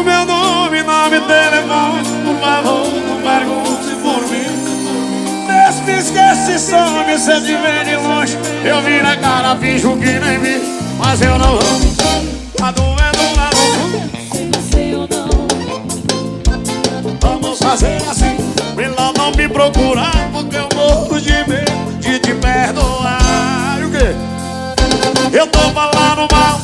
o meu nome, nome telefone Por favor, não pergunte por mim. Despe, esquece, some, cê te vê de longe. Eu vi na cara, finjo que nem vi Mas eu não vou Tá doendo na boca Vamos fazer assim. Melhor não me procurar Porque eu morro de medo de te perdoar. E o quê? Eu tô falando mal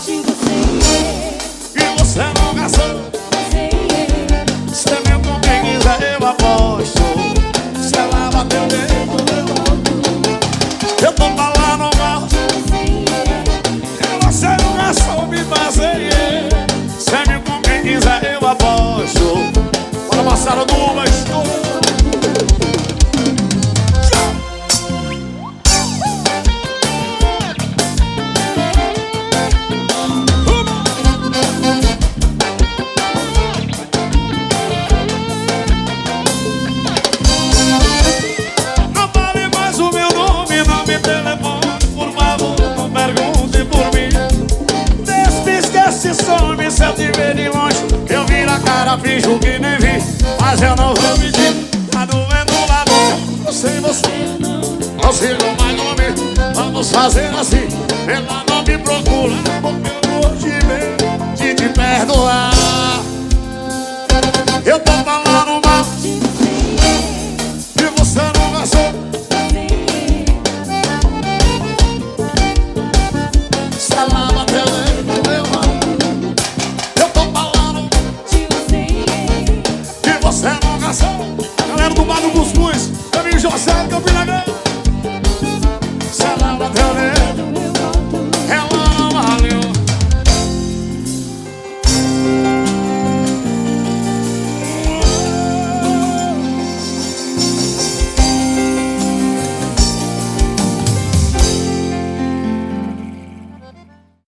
Bora passar numa história Não fale mais o meu nome, nome e telefone Por favor, não pergunte por mim. Despe, esquece, some Se eu te ver de longe Eu viro a cara, finjo vi Mas eu não vou mentir Tá doendo lá boca Eu sei você Consigo mais nome Vamos fazer assim Ela não me procura Porque eu vou te ver Galera do Mário do Cuscuz, também José do Campina Grande.